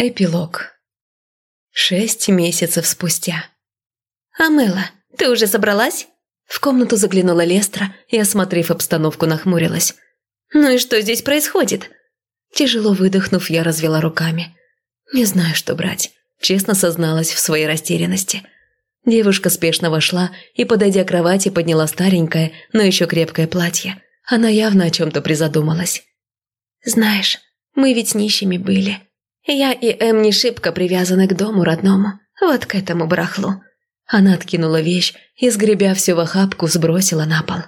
Эпилог. Шесть месяцев спустя. «Амела, ты уже собралась?» В комнату заглянула Лестра и, осмотрев обстановку, нахмурилась. «Ну и что здесь происходит?» Тяжело выдохнув, я развела руками. Не знаю, что брать. Честно созналась в своей растерянности. Девушка спешно вошла и, подойдя к кровати, подняла старенькое, но еще крепкое платье. Она явно о чем-то призадумалась. «Знаешь, мы ведь нищими были», я и Эм не шибко привязаны к дому родному, вот к этому барахлу». Она откинула вещь и, сгребя все в охапку, сбросила на пол.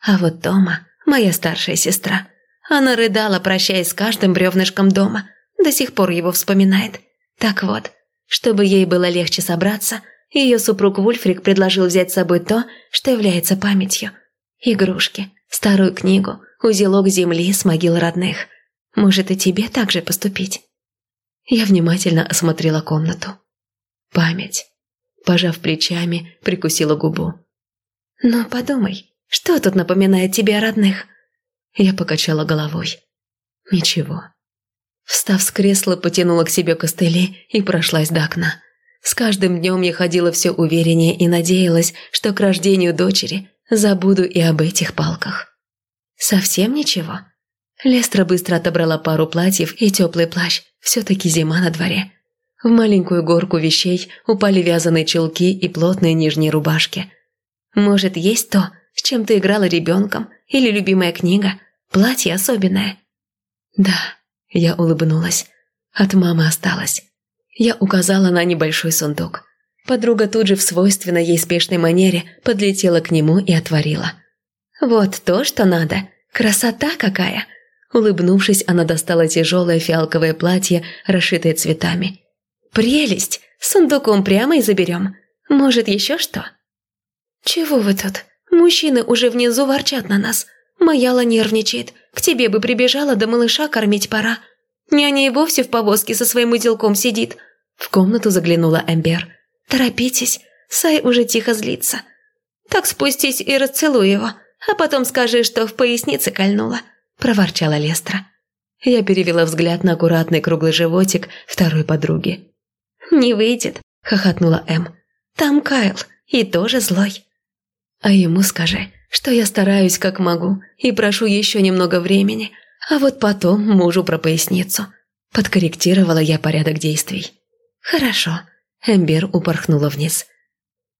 А вот дома моя старшая сестра. Она рыдала, прощаясь с каждым бревнышком дома. До сих пор его вспоминает. Так вот, чтобы ей было легче собраться, ее супруг Вульфрик предложил взять с собой то, что является памятью. Игрушки, старую книгу, узелок земли с могил родных. Может и тебе так же поступить? Я внимательно осмотрела комнату. Память. Пожав плечами, прикусила губу. «Ну, подумай, что тут напоминает тебе о родных?» Я покачала головой. «Ничего». Встав с кресла, потянула к себе костыли и прошлась до окна. С каждым днем я ходила все увереннее и надеялась, что к рождению дочери забуду и об этих палках. «Совсем ничего?» Лестра быстро отобрала пару платьев и теплый плащ. Все-таки зима на дворе. В маленькую горку вещей упали вязаные чулки и плотные нижние рубашки. «Может, есть то, с чем ты играла ребенком? Или любимая книга? Платье особенное?» «Да», – я улыбнулась. «От мамы осталось». Я указала на небольшой сундук. Подруга тут же в свойственной ей спешной манере подлетела к нему и отворила. «Вот то, что надо. Красота какая!» Улыбнувшись, она достала тяжелое фиалковое платье, расшитое цветами. «Прелесть! Сундуком прямо и заберем. Может, еще что?» «Чего вы тут? Мужчины уже внизу ворчат на нас. Маяла нервничает. К тебе бы прибежала, да малыша кормить пора. Няня и вовсе в повозке со своим узелком сидит». В комнату заглянула Эмбер. «Торопитесь, Сай уже тихо злится. Так спустись и расцелуй его, а потом скажи, что в пояснице кольнула проворчала Лестра. Я перевела взгляд на аккуратный круглый животик второй подруги. «Не выйдет», – хохотнула Эм. «Там Кайл, и тоже злой». «А ему скажи, что я стараюсь как могу и прошу еще немного времени, а вот потом мужу про поясницу». Подкорректировала я порядок действий. «Хорошо», – Эмбер упорхнула вниз.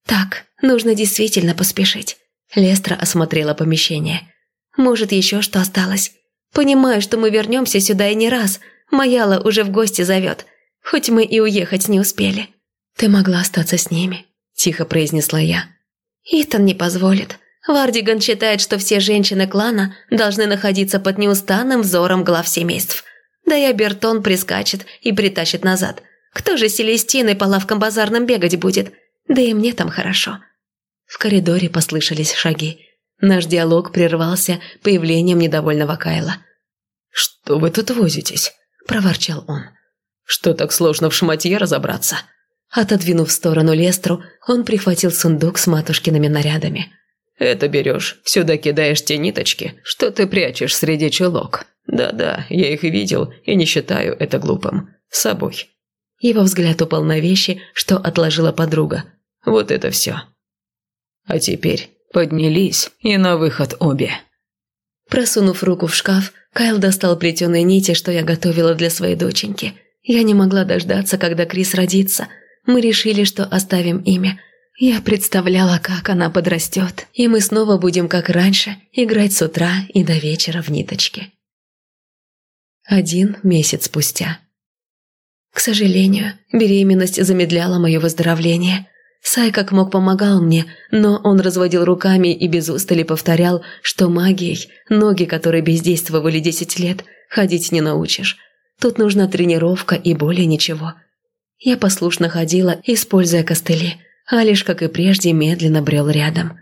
«Так, нужно действительно поспешить». Лестра осмотрела помещение. Может, еще что осталось. Понимаю, что мы вернемся сюда и не раз. Маяла уже в гости зовет. Хоть мы и уехать не успели». «Ты могла остаться с ними», – тихо произнесла я. «Итан не позволит. Вардиган считает, что все женщины клана должны находиться под неустанным взором глав семейств. Да и Абертон прискачет и притащит назад. Кто же Селестиной по лавкам базарным бегать будет? Да и мне там хорошо». В коридоре послышались шаги. Наш диалог прервался появлением недовольного Кайла. «Что вы тут возитесь?» – проворчал он. «Что так сложно в шматье разобраться?» Отодвинув в сторону Лестру, он прихватил сундук с матушкиными нарядами. «Это берешь, сюда кидаешь те ниточки, что ты прячешь среди чулок. Да-да, я их видел и не считаю это глупым. С собой». Его взгляд упал на вещи, что отложила подруга. «Вот это все. А теперь Поднялись и на выход обе. Просунув руку в шкаф, Кайл достал плетеные нити, что я готовила для своей доченьки. Я не могла дождаться, когда Крис родится. Мы решили, что оставим имя. Я представляла, как она подрастет, и мы снова будем, как раньше, играть с утра и до вечера в ниточке. Один месяц спустя. К сожалению, беременность замедляла мое выздоровление. Сай как мог помогал мне, но он разводил руками и без устали повторял, что магией, ноги, которые бездействовали десять лет, ходить не научишь. Тут нужна тренировка и более ничего. Я послушно ходила, используя костыли, а лишь, как и прежде, медленно брел рядом.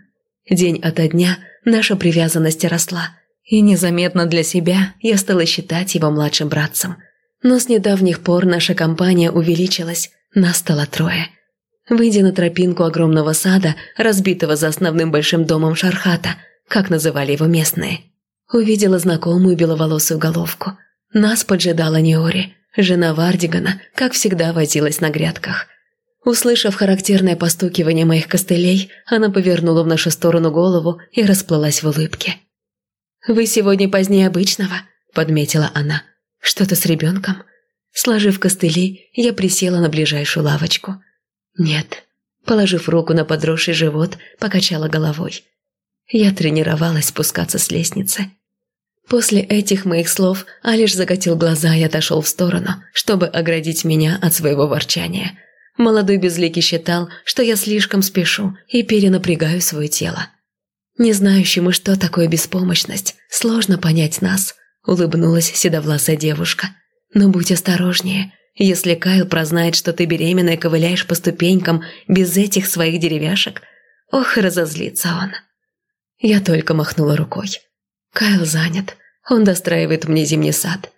День ото дня наша привязанность росла, и незаметно для себя я стала считать его младшим братцем. Но с недавних пор наша компания увеличилась, нас стало трое – Выйдя на тропинку огромного сада, разбитого за основным большим домом Шархата, как называли его местные, увидела знакомую беловолосую головку. Нас поджидала Неори. Жена Вардигана, как всегда, возилась на грядках. Услышав характерное постукивание моих костылей, она повернула в нашу сторону голову и расплылась в улыбке. «Вы сегодня позднее обычного», – подметила она. «Что-то с ребенком?» Сложив костыли, я присела на ближайшую лавочку. «Нет». Положив руку на подросший живот, покачала головой. Я тренировалась спускаться с лестницы. После этих моих слов Алиш закатил глаза и отошел в сторону, чтобы оградить меня от своего ворчания. Молодой безликий считал, что я слишком спешу и перенапрягаю свое тело. Не знающему, что такое беспомощность, сложно понять нас, улыбнулась седовласая девушка. Но будь осторожнее. Если Кайл прознает, что ты беременная ковыляешь по ступенькам без этих своих деревяшек, ох, разозлится он. Я только махнула рукой. Кайл занят. Он достраивает мне зимний сад.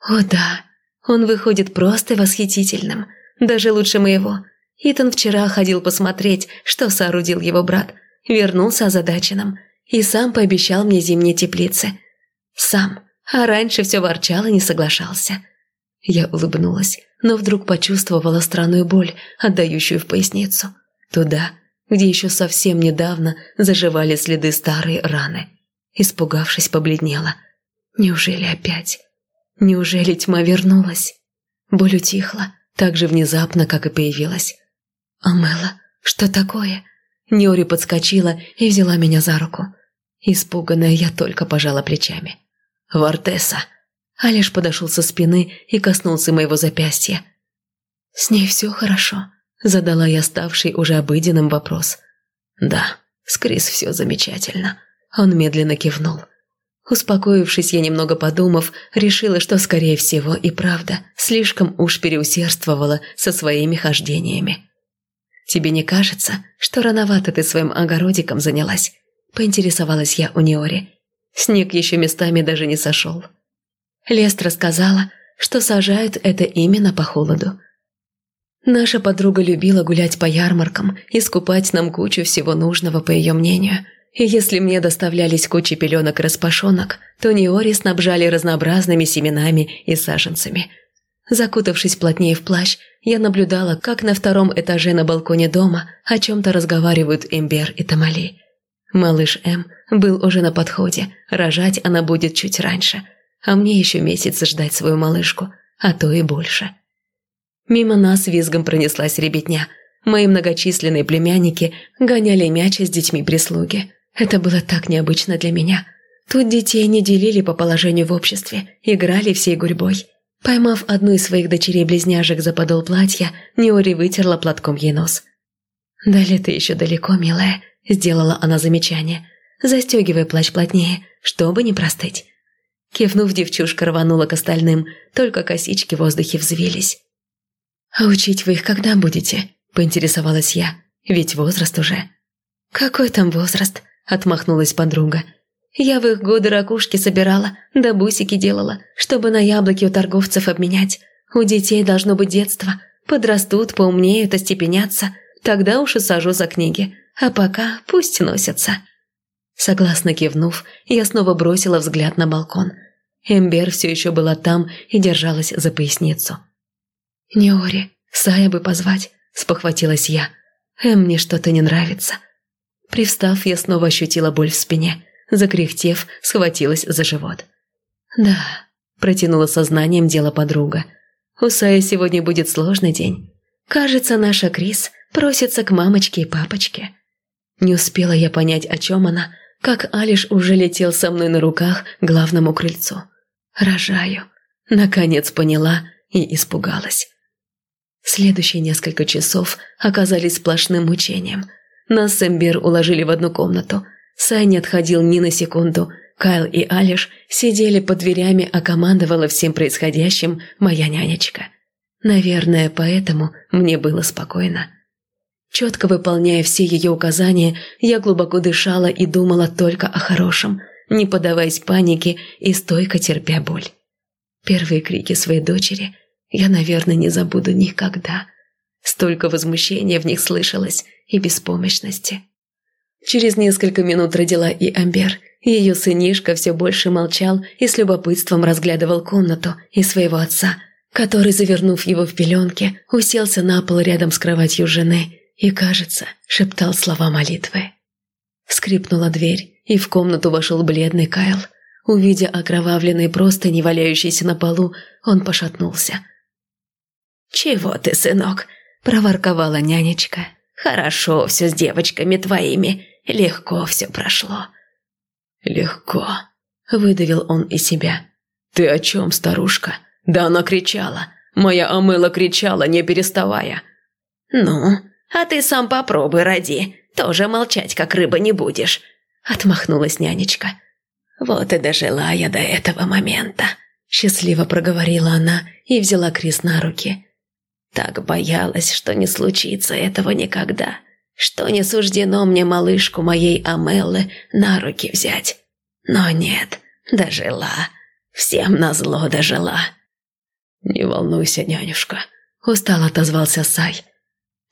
О да, он выходит просто восхитительным. Даже лучше моего. Итан вчера ходил посмотреть, что соорудил его брат. Вернулся озадаченным. И сам пообещал мне зимние теплицы. Сам. А раньше все ворчал и не соглашался. Я улыбнулась, но вдруг почувствовала странную боль, отдающую в поясницу. Туда, где еще совсем недавно заживали следы старой раны. Испугавшись, побледнела. Неужели опять? Неужели тьма вернулась? Боль утихла, так же внезапно, как и появилась. «Амела, что такое?» Ньори подскочила и взяла меня за руку. Испуганная, я только пожала плечами. «Вартеса!» Алиш подошел со спины и коснулся моего запястья. «С ней все хорошо?» Задала я ставший уже обыденным вопрос. «Да, с Крис все замечательно». Он медленно кивнул. Успокоившись, я немного подумав, решила, что, скорее всего, и правда, слишком уж переусердствовала со своими хождениями. «Тебе не кажется, что рановато ты своим огородиком занялась?» – поинтересовалась я у Неори. Снег еще местами даже не сошел. Лест рассказала, что сажают это именно по холоду. Наша подруга любила гулять по ярмаркам и скупать нам кучу всего нужного, по ее мнению. И если мне доставлялись кучи пеленок и распашонок, то Неори снабжали разнообразными семенами и саженцами. Закутавшись плотнее в плащ, я наблюдала, как на втором этаже на балконе дома о чем-то разговаривают Эмбер и Тамали. Малыш М был уже на подходе, рожать она будет чуть раньше, а мне еще месяц ждать свою малышку, а то и больше. Мимо нас визгом пронеслась ребятня. Мои многочисленные племянники гоняли мяч с детьми прислуги. Это было так необычно для меня. Тут детей не делили по положению в обществе, играли всей гурьбой. Поймав одну из своих дочерей-близняшек за подол платья, Неори вытерла платком ей нос. «До лета еще далеко, милая», – сделала она замечание. «Застегивай плащ плотнее, чтобы не простыть». Кивнув, девчушка рванула к остальным, только косички в воздухе взвились. «А учить вы их когда будете?» – поинтересовалась я. «Ведь возраст уже». «Какой там возраст?» – отмахнулась подруга. «Я в их годы ракушки собирала, да бусики делала, чтобы на яблоки у торговцев обменять. У детей должно быть детство. Подрастут, поумнеют, остепенятся. Тогда уж и сажу за книги. А пока пусть носятся». Согласно кивнув, я снова бросила взгляд на балкон. Эмбер все еще была там и держалась за поясницу. «Неори, Сая бы позвать», – спохватилась я. «Эм, мне что-то не нравится». Привстав, я снова ощутила боль в спине. Закряхтев, схватилась за живот. «Да», – протянула сознанием дело подруга. «У Сая сегодня будет сложный день. Кажется, наша Крис просится к мамочке и папочке». Не успела я понять, о чем она, как Алиш уже летел со мной на руках главному крыльцу. «Рожаю». Наконец поняла и испугалась. Следующие несколько часов оказались сплошным мучением. Нас с Эмбер уложили в одну комнату. Сай не отходил ни на секунду. Кайл и Алиш сидели под дверями, а командовала всем происходящим моя нянечка. Наверное, поэтому мне было спокойно. Четко выполняя все ее указания, я глубоко дышала и думала только о хорошем, не поддаваясь панике и стойко терпя боль. Первые крики своей дочери – я, наверное, не забуду никогда. Столько возмущения в них слышалось и беспомощности. Через несколько минут родила и Амбер. Ее сынишка все больше молчал и с любопытством разглядывал комнату и своего отца, который, завернув его в пеленки, уселся на пол рядом с кроватью жены и, кажется, шептал слова молитвы. Скрипнула дверь, и в комнату вошел бледный Кайл. Увидя окровавленные простыни, валяющиеся на полу, он пошатнулся. «Чего ты, сынок?» – проворковала нянечка. «Хорошо все с девочками твоими, легко все прошло». «Легко», – выдавил он из себя. «Ты о чем, старушка?» «Да она кричала. Моя Амела кричала, не переставая». «Ну, а ты сам попробуй, роди. Тоже молчать, как рыба, не будешь», – отмахнулась нянечка. «Вот и дожила я до этого момента», – счастливо проговорила она и взяла Крис на руки. «Так боялась, что не случится этого никогда, что не суждено мне малышку моей Амеллы на руки взять. Но нет, дожила, всем назло дожила». «Не волнуйся, нянюшка», – устало отозвался Сай.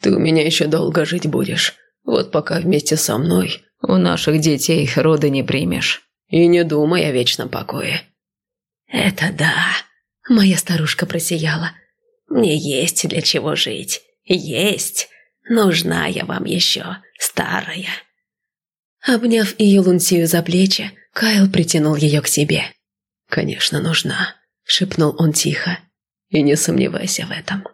«Ты у меня еще долго жить будешь. Вот пока вместе со мной у наших детей роды не примешь. И не думай о вечном покое». «Это да», – моя старушка просияла. «Мне есть для чего жить. Есть. Нужна я вам еще, старая». Обняв ее Лунсию за плечи, Кайл притянул ее к себе. «Конечно, нужна», – шепнул он тихо. И не сомневайся в этом.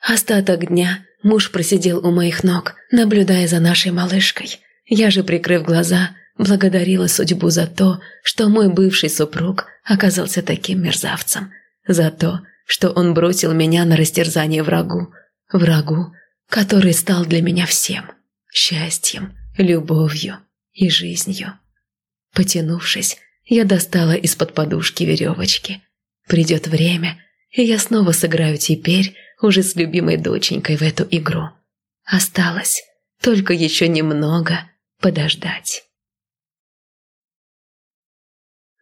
Остаток дня муж просидел у моих ног, наблюдая за нашей малышкой. Я же, прикрыв глаза, благодарила судьбу за то, что мой бывший супруг оказался таким мерзавцем. За то, что он бросил меня на растерзание врагу. Врагу, который стал для меня всем. Счастьем, любовью и жизнью. Потянувшись, я достала из-под подушки веревочки. Придет время, и я снова сыграю теперь уже с любимой доченькой в эту игру. Осталось только еще немного подождать.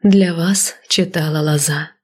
Для вас читала Лоза.